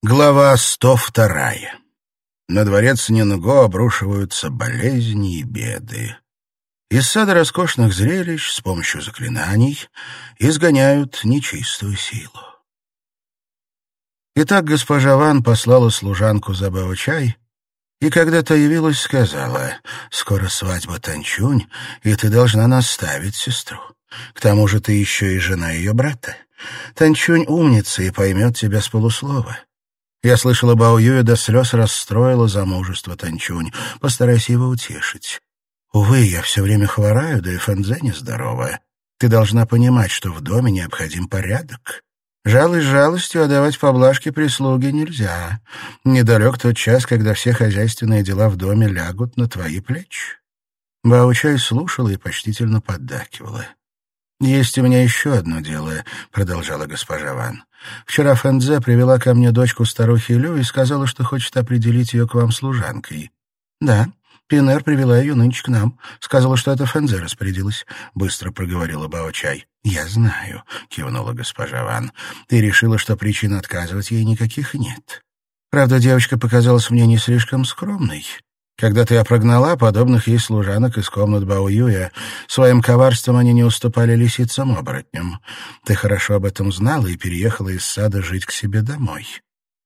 Глава 102. На дворец Нинго обрушиваются болезни и беды. Из сада роскошных зрелищ с помощью заклинаний изгоняют нечистую силу. Итак, госпожа Ван послала служанку за Бао-чай, и когда та явилась, сказала, «Скоро свадьба Танчунь, и ты должна наставить сестру. К тому же ты еще и жена ее брата. Танчунь умница и поймет тебя с полуслова. Я слышала, Бао Юя до слез расстроила замужество Танчунь. Постарайся его утешить. Увы, я все время хвораю, да и Фэнзе нездоровая. Ты должна понимать, что в доме необходим порядок. Жалость жалостью, а давать поблажки прислуги нельзя. Недалек тот час, когда все хозяйственные дела в доме лягут на твои плечи. Баучай слушала и почтительно поддакивала. «Есть у меня еще одно дело», — продолжала госпожа Ван. «Вчера Фэнзе привела ко мне дочку старухи Лю и сказала, что хочет определить ее к вам служанкой». «Да, Пинер привела ее нынче к нам. Сказала, что это Фэнзе распорядилась», — быстро проговорила Бао-чай. «Я знаю», — кивнула госпожа Ван. «Ты решила, что причин отказывать ей никаких нет. Правда, девочка показалась мне не слишком скромной. Когда ты опрогнала подобных ей служанок из комнат Баоюя, своим коварством они не уступали лисицам-оборотням. Ты хорошо об этом знала и переехала из сада жить к себе домой.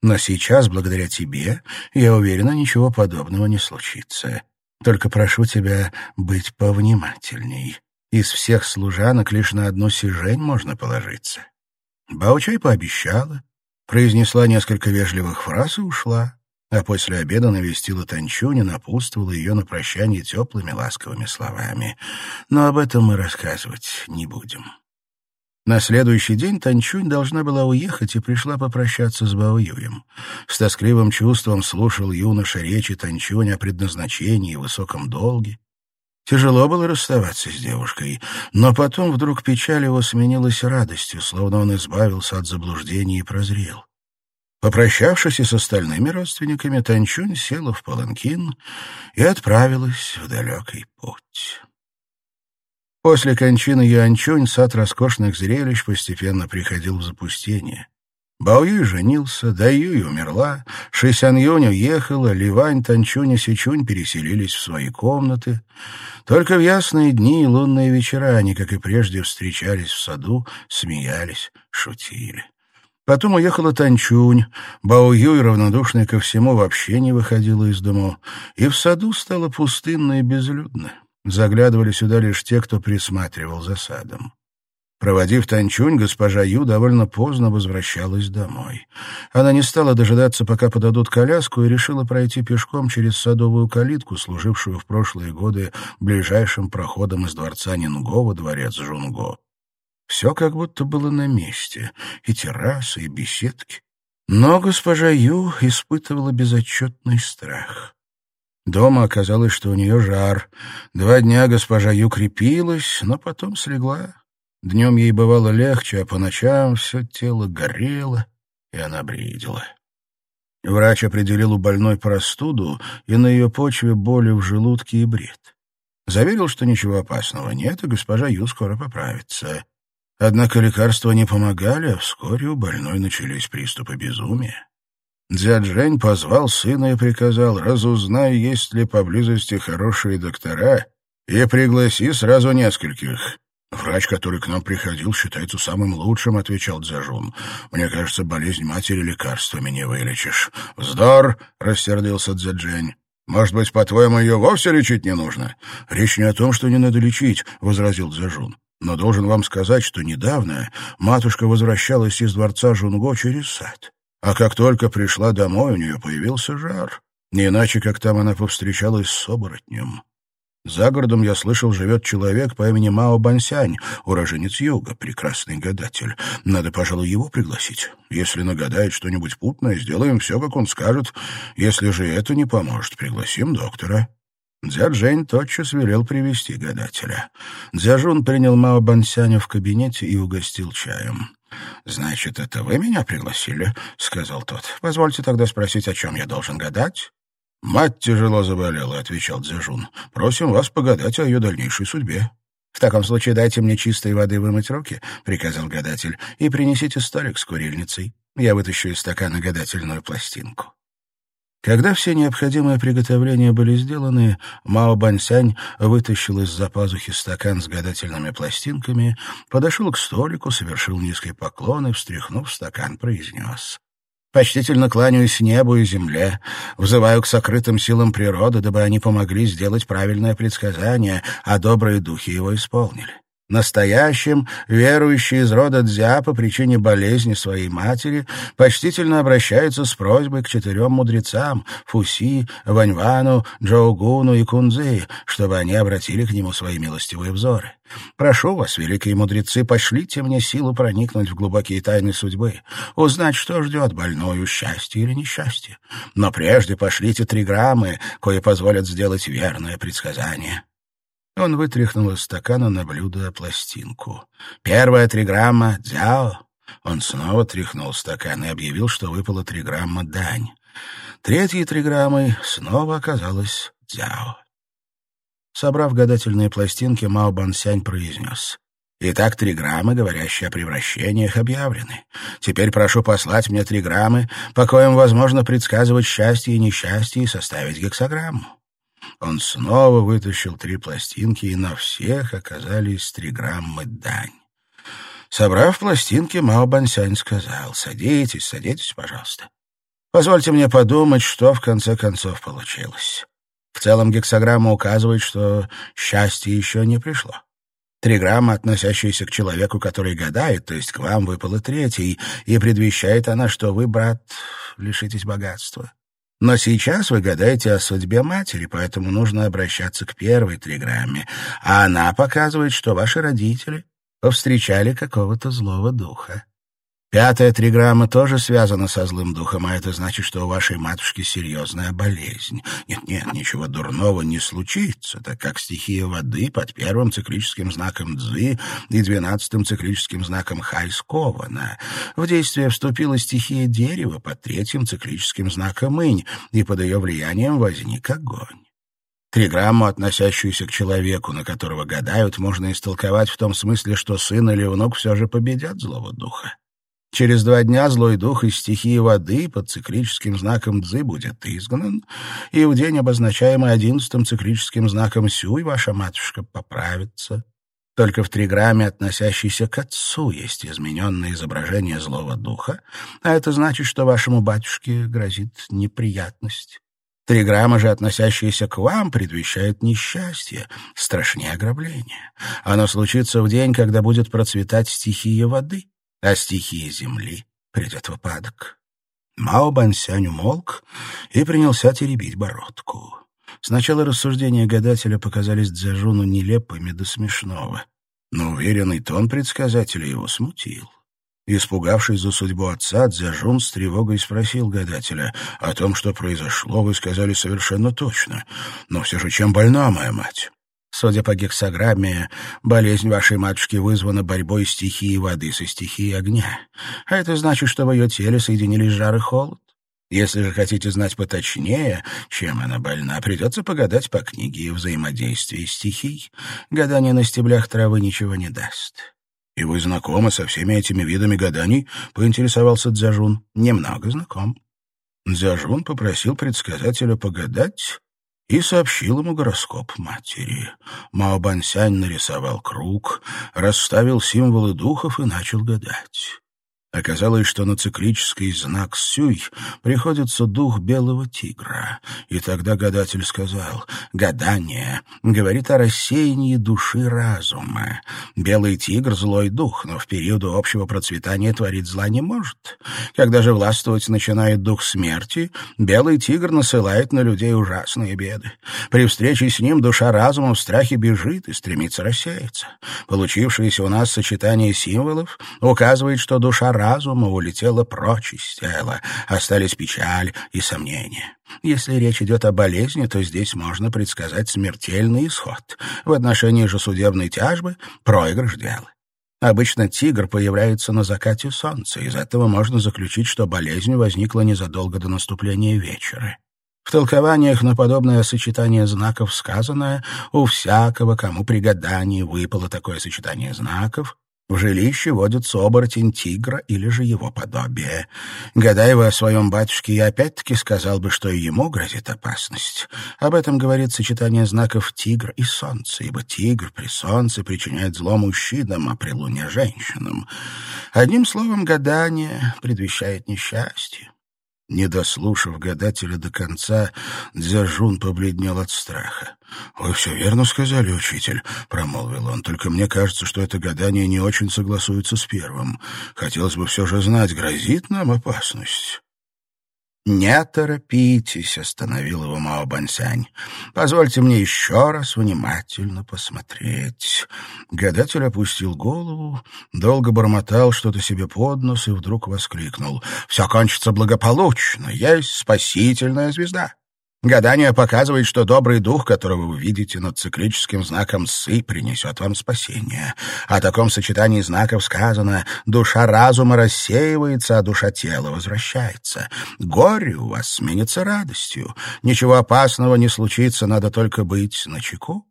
Но сейчас, благодаря тебе, я уверена, ничего подобного не случится. Только прошу тебя быть повнимательней. Из всех служанок лишь на одну сижень можно положиться. Баучай пообещала, произнесла несколько вежливых фраз и ушла а после обеда навестила Танчунь и напутствовала ее на прощание теплыми ласковыми словами. Но об этом мы рассказывать не будем. На следующий день Танчунь должна была уехать и пришла попрощаться с Бао Юем. С тоскливым чувством слушал юноша речи Танчунь о предназначении и высоком долге. Тяжело было расставаться с девушкой, но потом вдруг печаль его сменилась радостью, словно он избавился от заблуждений и прозрел. Попрощавшись и с остальными родственниками, Танчунь села в паланкин и отправилась в далекий путь. После кончины Юанчунь сад роскошных зрелищ постепенно приходил в запустение. Бао Юй женился, Дай Юй умерла, Шисян Юнь уехала, Ливань, Танчунь и Сичунь переселились в свои комнаты. Только в ясные дни и лунные вечера они, как и прежде, встречались в саду, смеялись, шутили. Потом уехала Танчунь. Бао Юй, равнодушная ко всему, вообще не выходила из дому. И в саду стало пустынно и безлюдно. Заглядывали сюда лишь те, кто присматривал за садом. Проводив Танчунь, госпожа Ю довольно поздно возвращалась домой. Она не стала дожидаться, пока подадут коляску, и решила пройти пешком через садовую калитку, служившую в прошлые годы ближайшим проходом из дворца Нинго во дворец Жунго. Все как будто было на месте, и террасы, и беседки. Но госпожа Ю испытывала безотчетный страх. Дома оказалось, что у нее жар. Два дня госпожа Ю крепилась, но потом слегла. Днем ей бывало легче, а по ночам все тело горело, и она бредила. Врач определил у больной простуду и на ее почве боли в желудке и бред. Заверил, что ничего опасного нет, и госпожа Ю скоро поправится. Однако лекарства не помогали, а вскоре у больной начались приступы безумия. Дзяджень позвал сына и приказал, разузнай, есть ли поблизости хорошие доктора, и пригласи сразу нескольких. «Врач, который к нам приходил, считается самым лучшим», — отвечал Дзяжун. «Мне кажется, болезнь матери лекарствами не вылечишь». «Вздор!» — рассердился Дзяджень. «Может быть, по-твоему, ее вовсе лечить не нужно?» «Речь не о том, что не надо лечить», — возразил Дзяжун. Но должен вам сказать, что недавно матушка возвращалась из дворца Жунго через сад. А как только пришла домой, у нее появился жар. Не иначе, как там она повстречалась с оборотнем. За городом, я слышал, живет человек по имени Мао Бансянь, уроженец юга, прекрасный гадатель. Надо, пожалуй, его пригласить. Если нагадает что-нибудь путное, сделаем все, как он скажет. Если же это не поможет, пригласим доктора. Дзяджень тотчас велел привести гадателя. Дзяжун принял Мао Бансяня в кабинете и угостил чаем. «Значит, это вы меня пригласили?» — сказал тот. «Позвольте тогда спросить, о чем я должен гадать?» «Мать тяжело заболела», — отвечал Дзяжун. «Просим вас погадать о ее дальнейшей судьбе». «В таком случае дайте мне чистой воды вымыть руки», — приказал гадатель, «и принесите столик с курильницей. Я вытащу из стакана гадательную пластинку». Когда все необходимые приготовления были сделаны, Мао Бансянь вытащил из-за пазухи стакан с гадательными пластинками, подошел к столику, совершил низкий поклон и, встряхнув стакан, произнес. «Почтительно кланяюсь небу и земле, взываю к сокрытым силам природы, дабы они помогли сделать правильное предсказание, а добрые духи его исполнили. Настоящим, верующий из рода Дзя по причине болезни своей матери почтительно обращается с просьбой к четырем мудрецам — Фуси, Ваньвану, Джоугуну и Кунзы, чтобы они обратили к нему свои милостивые взоры. Прошу вас, великие мудрецы, пошлите мне силу проникнуть в глубокие тайны судьбы, узнать, что ждет больную, счастье или несчастье. Но прежде пошлите три граммы, кое позволят сделать верное предсказание. Он вытряхнул из стакана на блюдо пластинку. «Первая три грамма — дзяо». Он снова тряхнул стакан и объявил, что выпало три грамма дань. Третьей три граммы снова оказалось дзяо. Собрав гадательные пластинки, Мао Бансянь произнес. «Итак, три граммы, говорящие о превращениях, объявлены. Теперь прошу послать мне три граммы, по коим возможно предсказывать счастье и несчастье и составить гексограмму». Он снова вытащил три пластинки, и на всех оказались три граммы дань. Собрав пластинки, Мао Бансянь сказал, «Садитесь, садитесь, пожалуйста. Позвольте мне подумать, что в конце концов получилось. В целом гексограмма указывает, что счастье еще не пришло. Три грамма, относящиеся к человеку, который гадает, то есть к вам, выпало третий, и предвещает она, что вы, брат, лишитесь богатства. Но сейчас вы гадаете о судьбе матери, поэтому нужно обращаться к первой триграмме. А она показывает, что ваши родители повстречали какого-то злого духа. Пятая триграмма тоже связана со злым духом, а это значит, что у вашей матушки серьезная болезнь. Нет-нет, ничего дурного не случится, так как стихия воды под первым циклическим знаком Цзы и двенадцатым циклическим знаком Хай скована. В действие вступила стихия дерева под третьим циклическим знаком Инь, и под ее влиянием возник огонь. Триграмму, относящуюся к человеку, на которого гадают, можно истолковать в том смысле, что сын или внук все же победят злого духа. Через два дня злой дух из стихии воды под циклическим знаком Дзы будет изгнан, и в день, обозначаемый одиннадцатым циклическим знаком Сюй, ваша матушка поправится. Только в триграмме, относящейся к отцу, есть измененное изображение злого духа, а это значит, что вашему батюшке грозит неприятность. Триграмма же, относящаяся к вам, предвещает несчастье, страшнее ограбления. Оно случится в день, когда будет процветать стихия воды а стихия земли придет в упадок. Мао Бансянь умолк и принялся теребить бородку. Сначала рассуждения гадателя показались Дзяжуну нелепыми до смешного, но уверенный тон предсказателя его смутил. Испугавшись за судьбу отца, Дзяжун с тревогой спросил гадателя, «О том, что произошло, вы сказали совершенно точно. Но все же чем больна моя мать?» Судя по гексограмме, болезнь вашей матушки вызвана борьбой стихии воды со стихией огня. А это значит, что в ее теле соединились жар и холод. Если же хотите знать поточнее, чем она больна, придется погадать по книге взаимодействия стихий. Гадание на стеблях травы ничего не даст. — И вы знакомы со всеми этими видами гаданий? — поинтересовался Дзяжун. — Немного знаком. Дзяжун попросил предсказателя погадать, и сообщил ему гороскоп матери. Мао Бансянь нарисовал круг, расставил символы духов и начал гадать. Оказалось, что на циклический знак «Сюй» приходится дух белого тигра. И тогда гадатель сказал, «Гадание говорит о рассеянии души разума. Белый тигр — злой дух, но в периоды общего процветания творить зла не может. Когда же властвовать начинает дух смерти, белый тигр насылает на людей ужасные беды. При встрече с ним душа разума в страхе бежит и стремится рассеяться. Получившееся у нас сочетание символов указывает, что душа разума улетела прочь из тела, остались печаль и сомнения. Если речь идет о болезни, то здесь можно предсказать смертельный исход. В отношении же судебной тяжбы — проигрыш дела. Обычно тигр появляется на закате солнца. Из этого можно заключить, что болезнь возникла незадолго до наступления вечера. В толкованиях на подобное сочетание знаков сказано «У всякого, кому при гадании выпало такое сочетание знаков, в жилище водится оборотень тигра или же его подобие. Гадая вы о своем батюшке, я опять-таки сказал бы, что и ему грозит опасность. Об этом говорит сочетание знаков тигр и солнце, ибо тигр при солнце причиняет зло мужчинам, а при луне — женщинам. Одним словом, гадание предвещает несчастье. Не дослушав гадателя до конца, Дзяжун побледнел от страха. «Вы все верно сказали, учитель», — промолвил он. «Только мне кажется, что это гадание не очень согласуется с первым. Хотелось бы все же знать, грозит нам опасность». «Не торопитесь», — остановил его Мао Бансянь. «Позвольте мне еще раз внимательно посмотреть». Гадатель опустил голову, долго бормотал что-то себе под нос и вдруг воскликнул. «Все кончится благополучно, есть спасительная звезда». Гадание показывает, что добрый дух, которого вы видите над циклическим знаком «сы», принесет вам спасение. О таком сочетании знаков сказано «душа разума рассеивается, а душа тела возвращается». Горе у вас сменится радостью. Ничего опасного не случится, надо только быть начеку.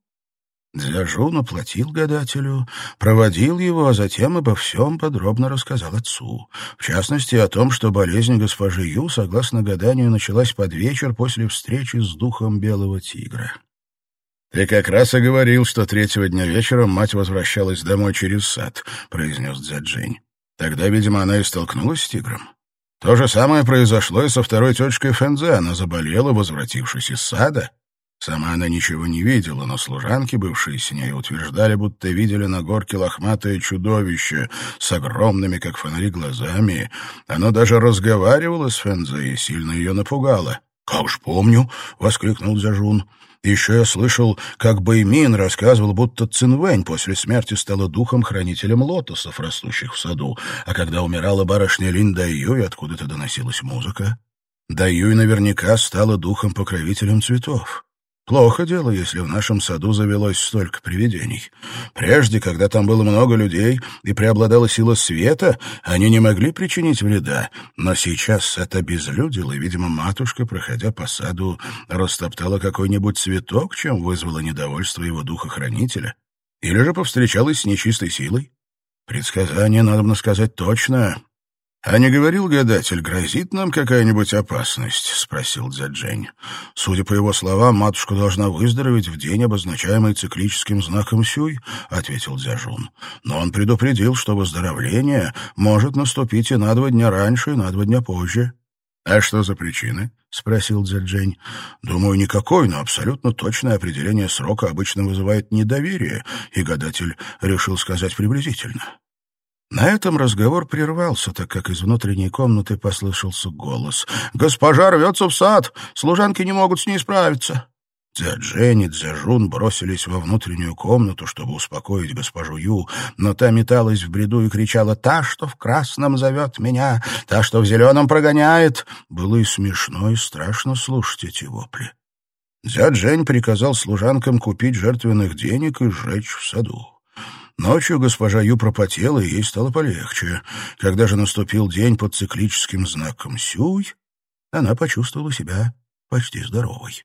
Дзяжун оплатил гадателю, проводил его, а затем обо всем подробно рассказал отцу. В частности, о том, что болезнь госпожи Ю, согласно гаданию, началась под вечер после встречи с духом белого тигра. «Ты как раз и говорил, что третьего дня вечером мать возвращалась домой через сад», — произнес Дзяджень. «Тогда, видимо, она и столкнулась с тигром. То же самое произошло и со второй тетушкой Фэнзе. Она заболела, возвратившись из сада, Сама она ничего не видела, но служанки, бывшие с ней, утверждали, будто видели на горке лохматое чудовище с огромными, как фонари, глазами. Оно даже разговаривало с Фензе и сильно ее напугало. «Как ж помню!» — воскликнул Зажун. Еще я слышал, как Бэймин рассказывал, будто Цинвэнь после смерти стала духом-хранителем лотосов, растущих в саду, а когда умирала барышня Лин Дайюй, откуда-то доносилась музыка. Дайюй наверняка стала духом-покровителем цветов. Плохо дело, если в нашем саду завелось столько привидений. Прежде, когда там было много людей и преобладала сила света, они не могли причинить вреда. Но сейчас это безлюдило, и, видимо, матушка, проходя по саду, растоптала какой-нибудь цветок, чем вызвало недовольство его духохранителя. Или же повстречалась с нечистой силой. Предсказание, надо сказать точно, «А не говорил гадатель, грозит нам какая-нибудь опасность?» — спросил Дзяджень. «Судя по его словам, матушка должна выздороветь в день, обозначаемый циклическим знаком Сюй», — ответил Дзяжун. «Но он предупредил, что выздоровление может наступить и на два дня раньше, и на два дня позже». «А что за причины?» — спросил Дзяджень. «Думаю, никакой, но абсолютно точное определение срока обычно вызывает недоверие», и гадатель решил сказать приблизительно. На этом разговор прервался, так как из внутренней комнаты послышался голос. «Госпожа рвется в сад! Служанки не могут с ней справиться!» Дзяджень и Дзяжун бросились во внутреннюю комнату, чтобы успокоить госпожу Ю, но та металась в бреду и кричала «Та, что в красном зовет меня! Та, что в зеленом прогоняет!» Было и смешно, и страшно слушать эти вопли. Дзяджень приказал служанкам купить жертвенных денег и сжечь в саду. Ночью госпожа Ю пропотела, и ей стало полегче. Когда же наступил день под циклическим знаком Сюй, она почувствовала себя почти здоровой.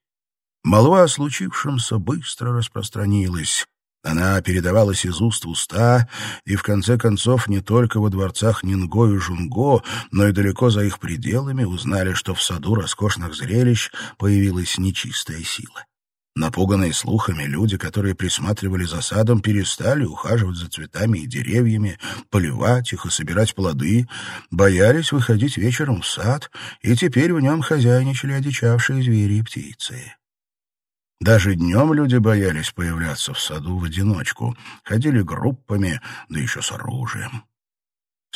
Молва о случившемся быстро распространилась. Она передавалась из уст в уста, и в конце концов не только во дворцах Нинго и Жунго, но и далеко за их пределами узнали, что в саду роскошных зрелищ появилась нечистая сила. Напуганные слухами, люди, которые присматривали за садом, перестали ухаживать за цветами и деревьями, поливать их и собирать плоды, боялись выходить вечером в сад, и теперь в нем хозяйничали одичавшие звери и птицы. Даже днем люди боялись появляться в саду в одиночку, ходили группами, да еще с оружием.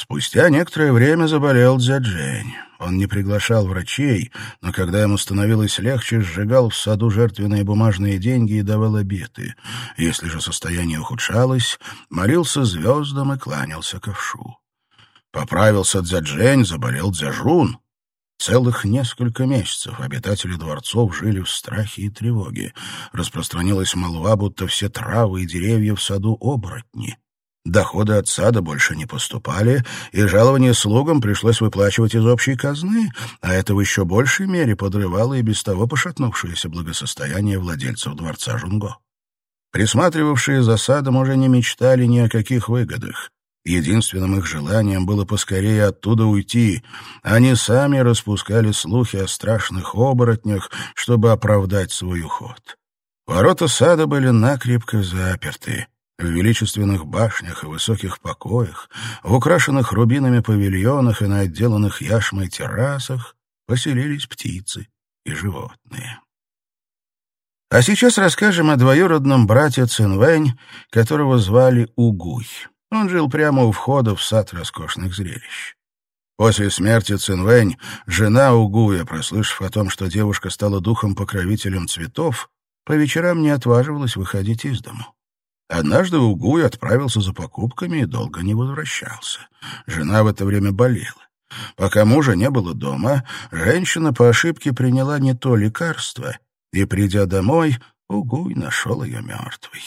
Спустя некоторое время заболел Дзяджень. Он не приглашал врачей, но когда ему становилось легче, сжигал в саду жертвенные бумажные деньги и давал обеты. Если же состояние ухудшалось, молился звездам и кланялся ковшу. Поправился Дзяджень, заболел Дзяжун. Целых несколько месяцев обитатели дворцов жили в страхе и тревоге. Распространилась молва, будто все травы и деревья в саду оборотни. Доходы от сада больше не поступали, и жалование слугам пришлось выплачивать из общей казны, а это в еще большей мере подрывало и без того пошатнувшееся благосостояние владельцев дворца Жунго. Присматривавшие за садом уже не мечтали ни о каких выгодах. Единственным их желанием было поскорее оттуда уйти. Они сами распускали слухи о страшных оборотнях, чтобы оправдать свой уход. Ворота сада были накрепко заперты. В величественных башнях и высоких покоях, в украшенных рубинами павильонах и на отделанных яшмой террасах поселились птицы и животные. А сейчас расскажем о двоюродном брате Цинвэнь, которого звали Угуй. Он жил прямо у входа в сад роскошных зрелищ. После смерти Цинвэнь жена Угуя, прослышав о том, что девушка стала духом-покровителем цветов, по вечерам не отваживалась выходить из дому. Однажды Угуй отправился за покупками и долго не возвращался. Жена в это время болела. Пока мужа не было дома, женщина по ошибке приняла не то лекарство, и, придя домой, Угуй нашел ее мертвой.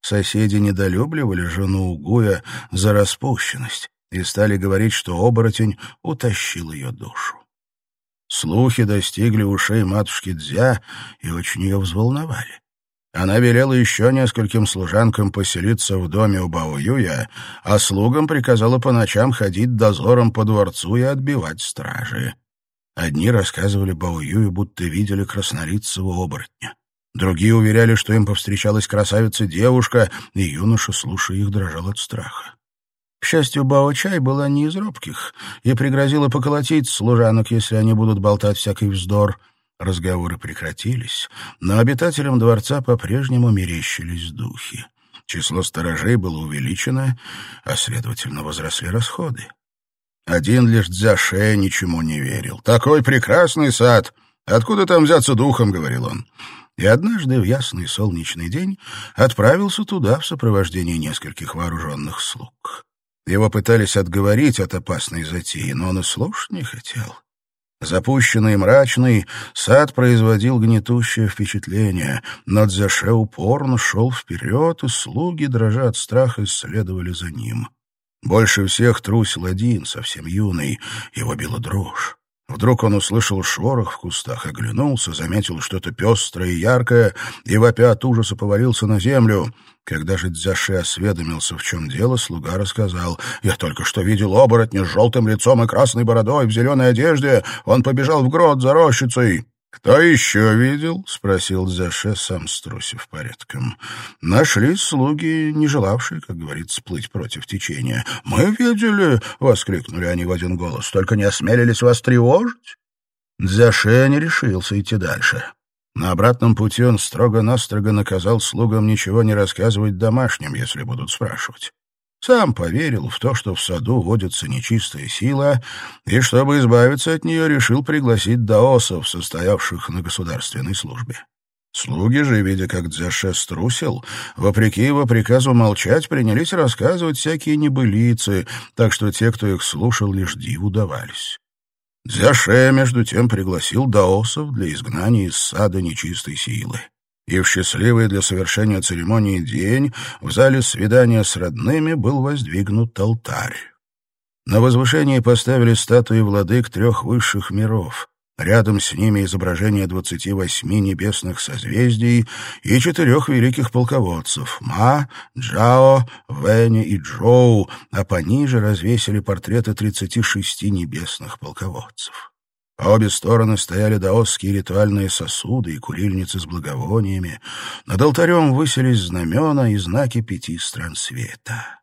Соседи недолюбливали жену Угуя за распущенность и стали говорить, что оборотень утащил ее душу. Слухи достигли ушей матушки Дзя и очень ее взволновали. Она велела еще нескольким служанкам поселиться в доме у Баоюя, а слугам приказала по ночам ходить дозором по дворцу и отбивать стражи. Одни рассказывали Баоюю, будто видели краснолицего оборотня. Другие уверяли, что им повстречалась красавица-девушка, и юноша, слушая их, дрожал от страха. К счастью, Бао-чай была не из робких и пригрозила поколотить служанок, если они будут болтать всякий вздор — Разговоры прекратились, но обитателям дворца по-прежнему мерещились духи. Число сторожей было увеличено, а, следовательно, возросли расходы. Один лишь Дзяше ничему не верил. «Такой прекрасный сад! Откуда там взяться духом?» — говорил он. И однажды в ясный солнечный день отправился туда в сопровождении нескольких вооруженных слуг. Его пытались отговорить от опасной затеи, но он и слушать не хотел. Запущенный и мрачный, сад производил гнетущее впечатление. но Дзяше упорно шел вперед, и слуги, дрожа от страха, следовали за ним. Больше всех трусил один, совсем юный, его била дрожь. Вдруг он услышал шорох в кустах, оглянулся, заметил что-то пестрое и яркое, и вопя от ужаса повалился на землю. Когда же Дзяши осведомился, в чем дело, слуга рассказал. «Я только что видел оборотня с желтым лицом и красной бородой в зеленой одежде. Он побежал в грот за рощицей». «Кто еще видел?» — спросил Заше, сам струсив порядком. Нашли слуги, не желавшие, как говорится, плыть против течения. «Мы видели!» — воскликнули они в один голос. «Только не осмелились вас тревожить?» Заше не решился идти дальше. На обратном пути он строго-настрого наказал слугам ничего не рассказывать домашним, если будут спрашивать. Сам поверил в то, что в саду водится нечистая сила, и, чтобы избавиться от нее, решил пригласить даосов, состоявших на государственной службе. Слуги же, видя, как Дзяше струсил, вопреки его приказу молчать, принялись рассказывать всякие небылицы, так что те, кто их слушал, лишь диву давались. Дзяше, между тем, пригласил даосов для изгнания из сада нечистой силы. И в счастливый для совершения церемонии день в зале свидания с родными был воздвигнут алтарь. На возвышении поставили статуи владык трех высших миров. Рядом с ними изображение двадцати восьми небесных созвездий и четырех великих полководцев — Ма, Джао, Вэня и Джоу, а пониже развесили портреты тридцати шести небесных полководцев. По обе стороны стояли даосские ритуальные сосуды и курильницы с благовониями. Над алтарем высились знамена и знаки пяти стран света.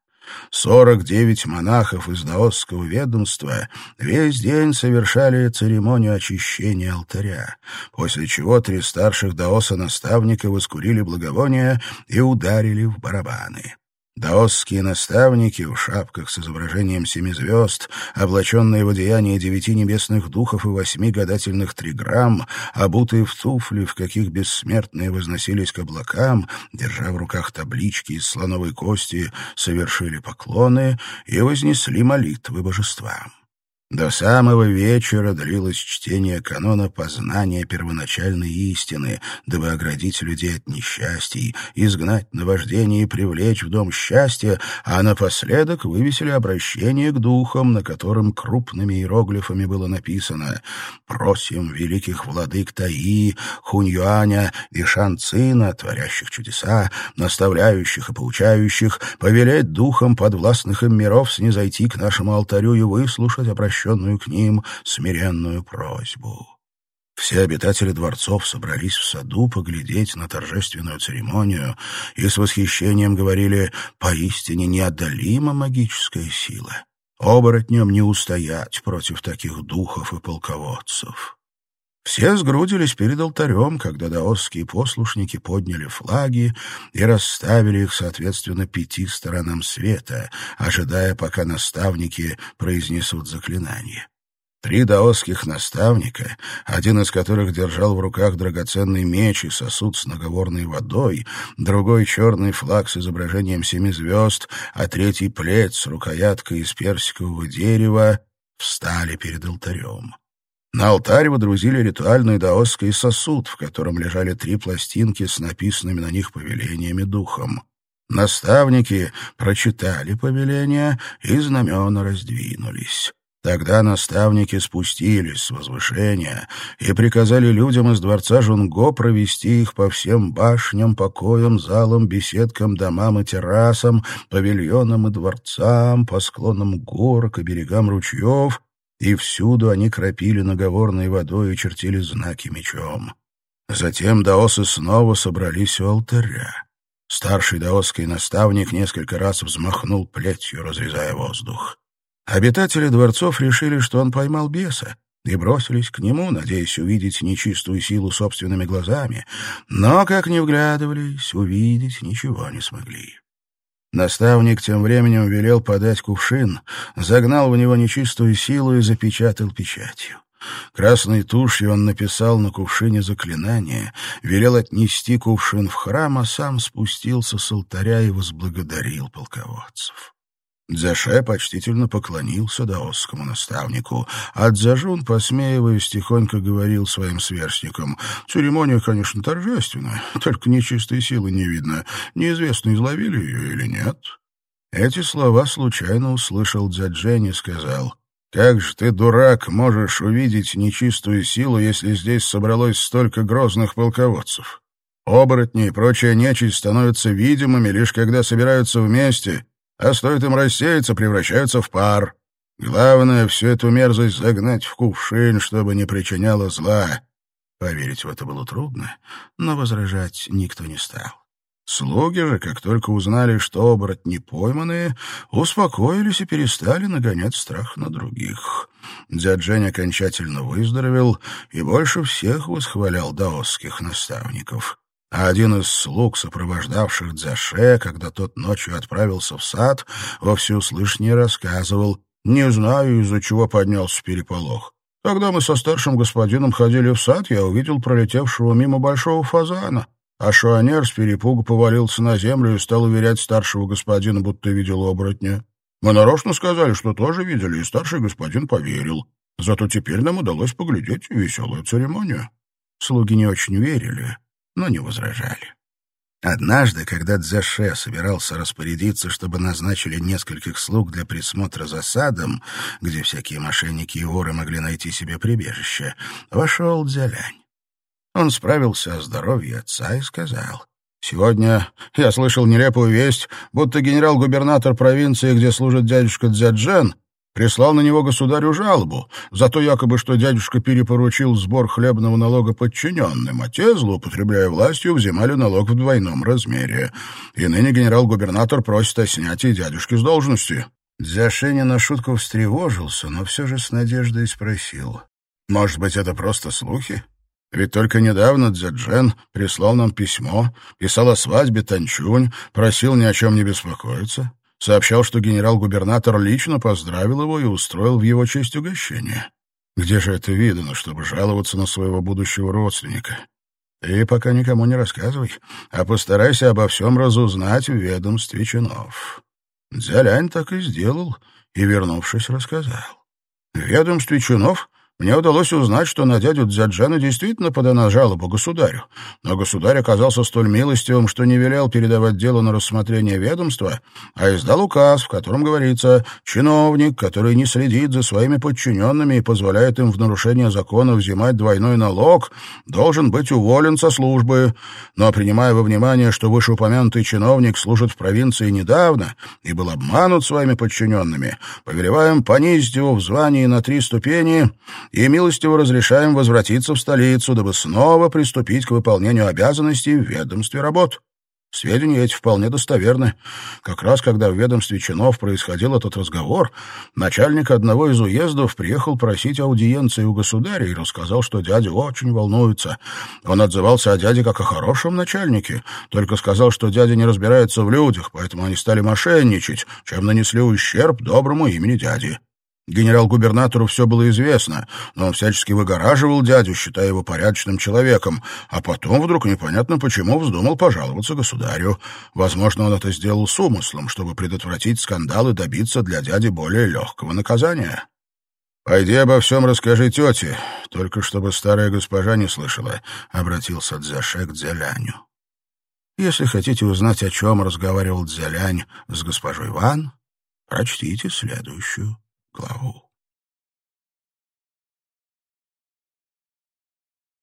Сорок девять монахов из даосского ведомства весь день совершали церемонию очищения алтаря, после чего три старших даоса-наставника воскурили благовония и ударили в барабаны. Даосские наставники в шапках с изображением семи звезд, облаченные в одеяние девяти небесных духов и восьми гадательных триграмм, обутые в туфли, в каких бессмертные возносились к облакам, держа в руках таблички из слоновой кости, совершили поклоны и вознесли молитвы божествам. До самого вечера длилось чтение канона познания первоначальной истины, дабы оградить людей от несчастий, изгнать наваждение и привлечь в дом счастья, а напоследок вывесили обращение к духам, на котором крупными иероглифами было написано «Просим великих владык Таи, Хуньюаня и Шанцина, творящих чудеса, наставляющих и поучающих, повелеть духам подвластных им миров снизойти к нашему алтарю и выслушать обращение обращенную к ним смиренную просьбу. Все обитатели дворцов собрались в саду поглядеть на торжественную церемонию и с восхищением говорили «поистине неодолима магическая сила. Оборотням не устоять против таких духов и полководцев». Все сгрудились перед алтарем, когда даосские послушники подняли флаги и расставили их, соответственно, пяти сторонам света, ожидая, пока наставники произнесут заклинание. Три даосских наставника, один из которых держал в руках драгоценный меч и сосуд с наговорной водой, другой — черный флаг с изображением семи звезд, а третий — плед с рукояткой из персикового дерева, встали перед алтарем. На алтарь водрузили ритуальный даосский сосуд, в котором лежали три пластинки с написанными на них повелениями духом. Наставники прочитали повеления, и знамена раздвинулись. Тогда наставники спустились с возвышения и приказали людям из дворца Жунго провести их по всем башням, покоям, залам, беседкам, домам и террасам, павильонам и дворцам, по склонам горок и берегам ручьев, и всюду они кропили наговорной водой и чертили знаки мечом. Затем даосы снова собрались у алтаря. Старший даосский наставник несколько раз взмахнул плетью, разрезая воздух. Обитатели дворцов решили, что он поймал беса, и бросились к нему, надеясь увидеть нечистую силу собственными глазами, но, как ни вглядывались, увидеть ничего не смогли. Наставник тем временем велел подать кувшин, загнал в него нечистую силу и запечатал печатью. Красной тушью он написал на кувшине заклинание, велел отнести кувшин в храм, а сам спустился с алтаря и возблагодарил полководцев. Дзяше почтительно поклонился даосскому наставнику, а Дзяжун, посмеиваясь, тихонько говорил своим сверстникам, «Церемония, конечно, торжественная, только нечистой силы не видно. Неизвестно, изловили ее или нет». Эти слова случайно услышал Дзяджень и сказал, «Как же ты, дурак, можешь увидеть нечистую силу, если здесь собралось столько грозных полководцев? Оборотни и прочая нечисть становятся видимыми, лишь когда собираются вместе» а стоит им рассеяться, превращаются в пар. Главное — всю эту мерзость загнать в кувшин, чтобы не причиняло зла. Поверить в это было трудно, но возражать никто не стал. Слуги же, как только узнали, что оборотни пойманные, успокоились и перестали нагонять страх на других. Дядь Жень окончательно выздоровел и больше всех восхвалял даосских наставников а один из слуг, сопровождавших Дзяше, когда тот ночью отправился в сад, во всеуслышание рассказывал, «Не знаю, из-за чего поднялся переполох. Когда мы со старшим господином ходили в сад, я увидел пролетевшего мимо большого фазана, а шуанер с перепугу повалился на землю и стал уверять старшего господина, будто видел оборотня. Мы нарочно сказали, что тоже видели, и старший господин поверил. Зато теперь нам удалось поглядеть веселую церемонию». Слуги не очень верили, но не возражали. Однажды, когда Дзяше собирался распорядиться, чтобы назначили нескольких слуг для присмотра за садом, где всякие мошенники и воры могли найти себе прибежище, вошел Дзялянь. Он справился о здоровье отца и сказал, «Сегодня я слышал нелепую весть, будто генерал-губернатор провинции, где служит дядюшка Дзяджен, прислал на него государю жалобу за то якобы, что дядюшка перепоручил сбор хлебного налога подчиненным, а те, злоупотребляя властью, взимали налог в двойном размере. И ныне генерал-губернатор просит о снятии дядюшки с должности. Дзяшеня на шутку встревожился, но все же с надеждой спросил. «Может быть, это просто слухи? Ведь только недавно Дзяджен прислал нам письмо, писал о свадьбе Танчунь, просил ни о чем не беспокоиться» сообщал, что генерал-губернатор лично поздравил его и устроил в его честь угощение. Где же это видано, чтобы жаловаться на своего будущего родственника? И пока никому не рассказывай, а постарайся обо всем разузнать в ведомстве чинов. Дзялянь так и сделал, и, вернувшись, рассказал. В ведомстве чинов мне удалось узнать, что на дядю Дзяджана действительно подана жалоба государю. Но государь оказался столь милостивым, что не велел передавать дело на рассмотрение ведомства, а издал указ, в котором говорится «чиновник, который не следит за своими подчиненными и позволяет им в нарушение закона взимать двойной налог, должен быть уволен со службы. Но, принимая во внимание, что вышеупомянутый чиновник служит в провинции недавно и был обманут своими подчиненными, повелеваем понизить его в звании на три ступени и милостиво разрешаем возвратиться в столицу, дабы снова приступить к выполнению обязанностей в ведомстве работ. Сведения эти вполне достоверны. Как раз когда в ведомстве чинов происходил этот разговор, начальник одного из уездов приехал просить аудиенции у государя и рассказал, что дядя очень волнуется. Он отзывался о дяде как о хорошем начальнике, только сказал, что дядя не разбирается в людях, поэтому они стали мошенничать, чем нанесли ущерб доброму имени дяди. Генерал-губернатору все было известно, но он всячески выгораживал дядю, считая его порядочным человеком, а потом вдруг непонятно почему вздумал пожаловаться государю. Возможно, он это сделал с умыслом, чтобы предотвратить скандал и добиться для дяди более легкого наказания. «Пойди обо всем расскажи тете, только чтобы старая госпожа не слышала», — обратился Дзяше к Дзяляню. Если хотите узнать, о чем разговаривал Дзялянь с госпожой Ван, прочтите следующую glow.